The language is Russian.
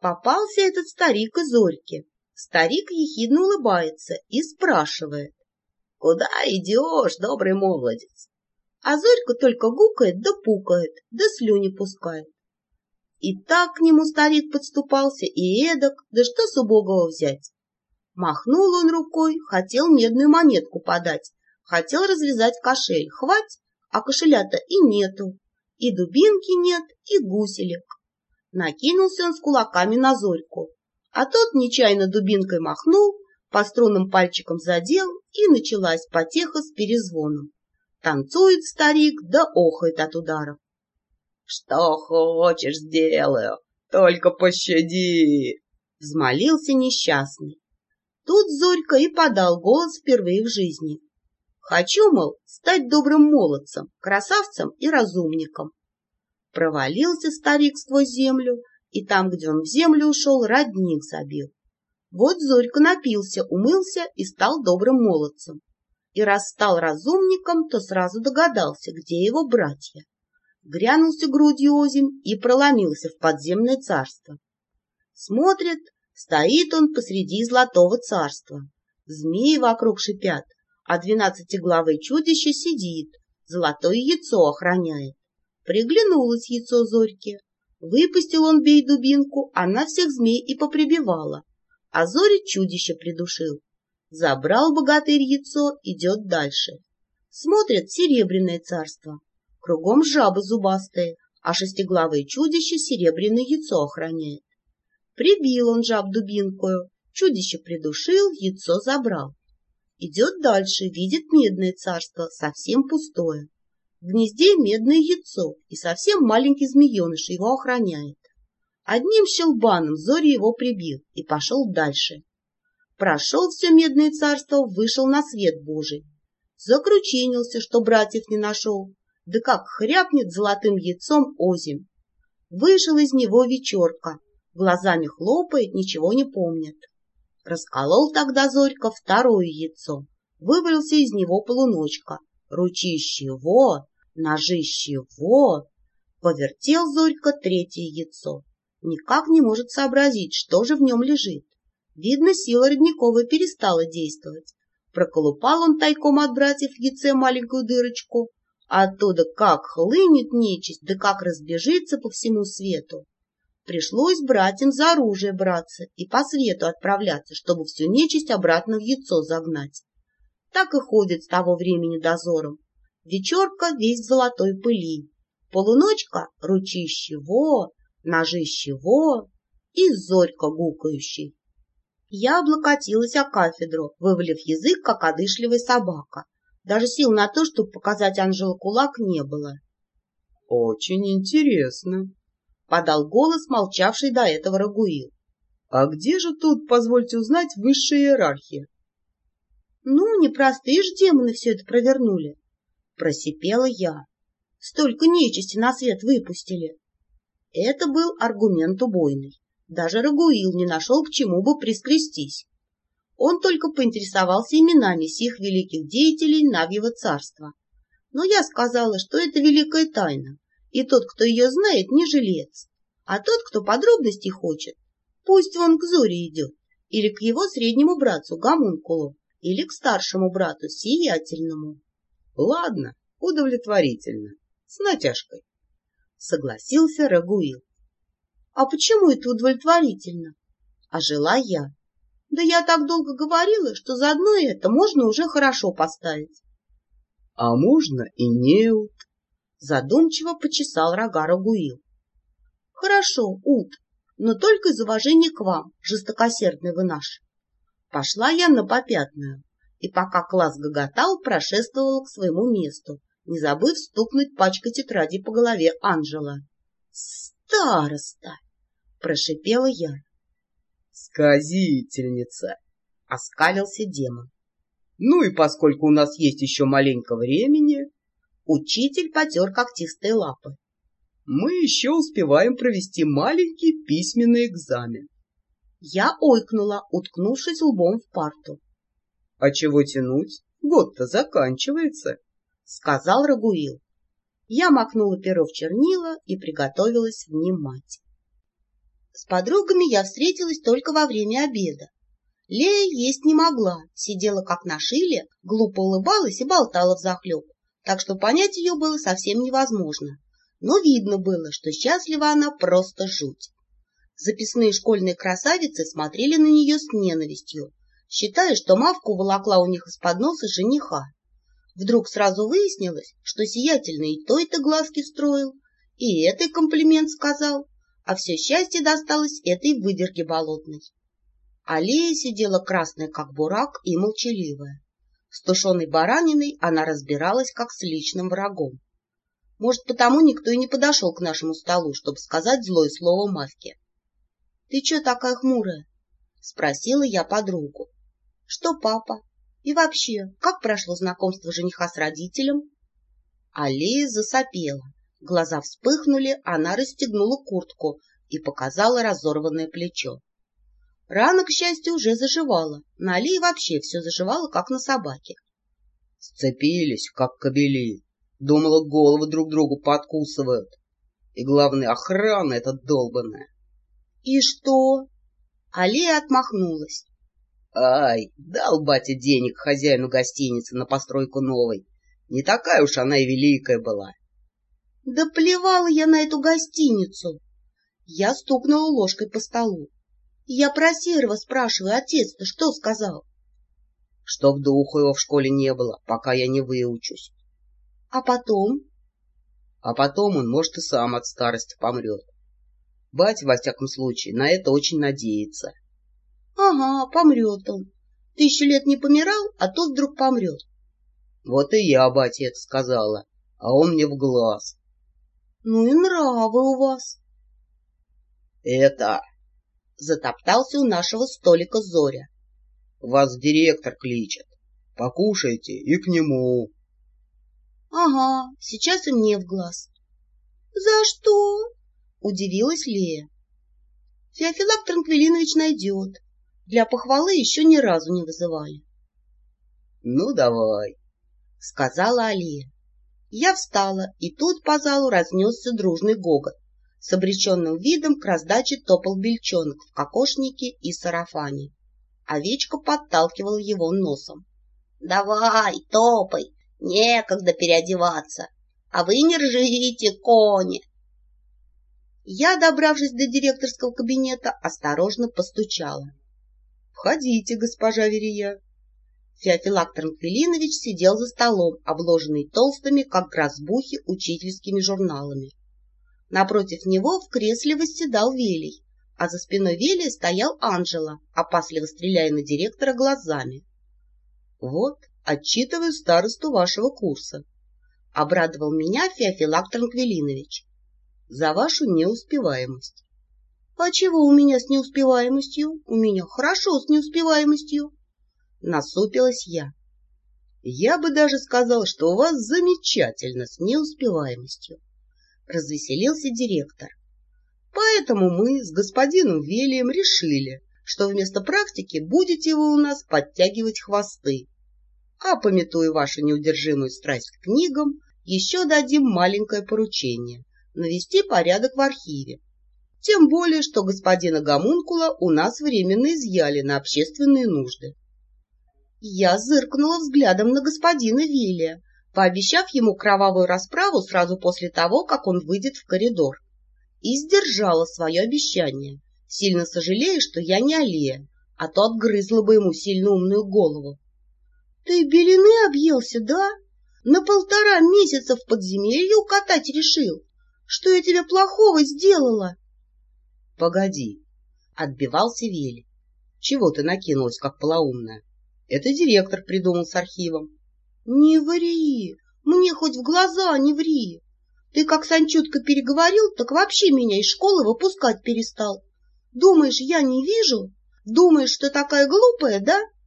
Попался этот старик из Зорьки. Старик ехидно улыбается и спрашивает. — Куда идешь, добрый молодец? А Зорька только гукает да пукает, да слюни пускает. И так к нему старик подступался, и эдак, да что с убогого взять? Махнул он рукой, хотел медную монетку подать, хотел развязать кошель, хвать, а кошеля-то и нету, и дубинки нет, и гуселек. Накинулся он с кулаками на Зорьку, а тот нечаянно дубинкой махнул, по струнным пальчикам задел, и началась потеха с перезвоном. Танцует старик, да охает от ударов. Что хочешь, сделаю, только пощади!» Взмолился несчастный. Тут Зорька и подал голос впервые в жизни. Хочу, мол, стать добрым молодцем, красавцем и разумником. Провалился старик сквозь землю, и там, где он в землю ушел, родник забил. Вот Зорька напился, умылся и стал добрым молодцем. И раз стал разумником, то сразу догадался, где его братья грянулся грудью озимь и проломился в подземное царство. Смотрит, стоит он посреди золотого царства. Змеи вокруг шипят, а двенадцатиглавое чудище сидит, золотое яйцо охраняет. Приглянулось яйцо Зорьке. Выпустил он бей дубинку, она всех змей и поприбивала, а Зоря чудище придушил. Забрал богатырь яйцо, идет дальше. Смотрит серебряное царство. Кругом жабы зубастые, а шестиглавое чудище серебряное яйцо охраняет. Прибил он жаб дубинкою, чудище придушил, яйцо забрал. Идет дальше, видит медное царство, совсем пустое. В гнезде медное яйцо, и совсем маленький змееныш его охраняет. Одним щелбаном Зори его прибил и пошел дальше. Прошел все медное царство, вышел на свет Божий. Закручинился, что братьев не нашел, да как хряпнет золотым яйцом озим. Вышел из него вечерка, глазами хлопает, ничего не помнит. Расколол тогда Зорька второе яйцо, вывалился из него полуночка, ручище во, ножище во. Повертел Зорька третье яйцо, никак не может сообразить, что же в нем лежит. Видно, сила родниковая перестала действовать. Проколупал он тайком от братьев в яйце маленькую дырочку, а оттуда как хлынет нечисть, да как разбежится по всему свету. Пришлось братьям за оружие браться и по свету отправляться, чтобы всю нечисть обратно в яйцо загнать. Так и ходит с того времени дозором. Вечерка весь в золотой пыли, полуночка — ручище во, ножище во и зорька гукающий. Я облокотилась о кафедру, вывалив язык, как одышливая собака, даже сил на то, чтобы показать Анжелу кулак, не было. — Очень интересно, — подал голос, молчавший до этого Рагуил. — А где же тут, позвольте узнать, высшая иерархия? — Ну, непростые ж демоны все это провернули, — просипела я. Столько нечисти на свет выпустили. Это был аргумент убойный. Даже Рагуил не нашел, к чему бы прискрестись. Он только поинтересовался именами сих великих деятелей Навьего царства. Но я сказала, что это великая тайна, и тот, кто ее знает, не жилец. А тот, кто подробностей хочет, пусть он к Зоре идет, или к его среднему братцу Гамункулу, или к старшему брату Сиятельному. — Ладно, удовлетворительно, с натяжкой, — согласился Рагуил. — А почему это удовлетворительно? — ожила я. Да я так долго говорила, что за одно это можно уже хорошо поставить. — А можно и неут, — задумчиво почесал рога Рагуил. — Хорошо, Ут, но только из уважения к вам, жестокосердный вы наш. Пошла я на попятную, и пока класс гоготал, прошествовала к своему месту, не забыв стукнуть пачкой тетради по голове Анжела. «Староста!» — прошипела я. «Сказительница!» — оскалился демон. «Ну и поскольку у нас есть еще маленько времени...» Учитель потер когтистые лапы. «Мы еще успеваем провести маленький письменный экзамен». Я ойкнула, уткнувшись лбом в парту. «А чего тянуть? Год-то заканчивается», — сказал Рагуил. Я макнула перо в чернила и приготовилась внимать. С подругами я встретилась только во время обеда. Лея есть не могла, сидела как на шиле, глупо улыбалась и болтала взахлеб, так что понять ее было совсем невозможно. Но видно было, что счастлива она просто жуть. Записные школьные красавицы смотрели на нее с ненавистью, считая, что Мавка уволокла у них из-под носа жениха. Вдруг сразу выяснилось, что сиятельный и той-то глазки строил, и этой комплимент сказал, а все счастье досталось этой выдерге болотной. Алия сидела красная, как бурак, и молчаливая. С тушеной бараниной она разбиралась, как с личным врагом. Может, потому никто и не подошел к нашему столу, чтобы сказать злое слово Мавке. — Ты че такая хмурая? — спросила я подругу. — Что папа? И вообще, как прошло знакомство жениха с родителем? Алия засопела. Глаза вспыхнули, она расстегнула куртку и показала разорванное плечо. Рана, к счастью, уже заживала. На Алии вообще все заживало, как на собаке. Сцепились, как кобели. Думала, головы друг другу подкусывают. И, главное, охрана эта долбаная. — И что? Алия отмахнулась. — Ай, дал батя денег хозяину гостиницы на постройку новой. Не такая уж она и великая была. — Да плевала я на эту гостиницу! Я стукнула ложкой по столу. Я про Серого спрашиваю, отец-то что сказал? — Что в духу его в школе не было, пока я не выучусь. — А потом? — А потом он, может, и сам от старости помрет. Батя, во всяком случае, на это очень надеется. — Ага, помрет он. Тысячу лет не помирал, а тут вдруг помрет. — Вот и я батя это сказала, а он мне в глаз. — Ну и нравы у вас. — Это... — затоптался у нашего столика Зоря. — Вас директор кличет. Покушайте и к нему. — Ага, сейчас и мне в глаз. — За что? — удивилась Лея. — Феофилак Транквилинович найдет. Для похвалы еще ни разу не вызывали. — Ну, давай, — сказала Алия. Я встала, и тут по залу разнесся дружный гогот. С обреченным видом к раздаче топал бельчонок в кокошнике и сарафане. Овечка подталкивала его носом. — Давай, топай, некогда переодеваться. А вы не ржите, кони. Я, добравшись до директорского кабинета, осторожно постучала. — Входите, госпожа Верия. Феофилак Транквилинович сидел за столом, обложенный толстыми, как грозбухи, учительскими журналами. Напротив него в кресле восседал Велий, а за спиной Велия стоял Анжела, опасливо стреляя на директора глазами. — Вот, отчитываю старосту вашего курса. — обрадовал меня Феофилак Транквилинович. — За вашу неуспеваемость. — А чего у меня с неуспеваемостью? У меня хорошо с неуспеваемостью. Насупилась я. — Я бы даже сказал, что у вас замечательно с неуспеваемостью. Развеселился директор. Поэтому мы с господином Велием решили, что вместо практики будете вы у нас подтягивать хвосты. А, пометуя вашу неудержимую страсть к книгам, еще дадим маленькое поручение — навести порядок в архиве. Тем более, что господина Гомункула у нас временно изъяли на общественные нужды. Я зыркнула взглядом на господина Вилия, пообещав ему кровавую расправу сразу после того, как он выйдет в коридор. И сдержала свое обещание, сильно сожалея, что я не Алия, а то отгрызла бы ему сильно умную голову. — Ты белины объелся, да? На полтора месяца в подземелье укатать решил? Что я тебе плохого сделала? — Погоди, — отбивался Вели. — Чего ты накинулась, как полоумная? Это директор придумал с архивом. — Не ври! Мне хоть в глаза не ври! Ты как Санчутка переговорил, так вообще меня из школы выпускать перестал. Думаешь, я не вижу? Думаешь, что такая глупая, да? —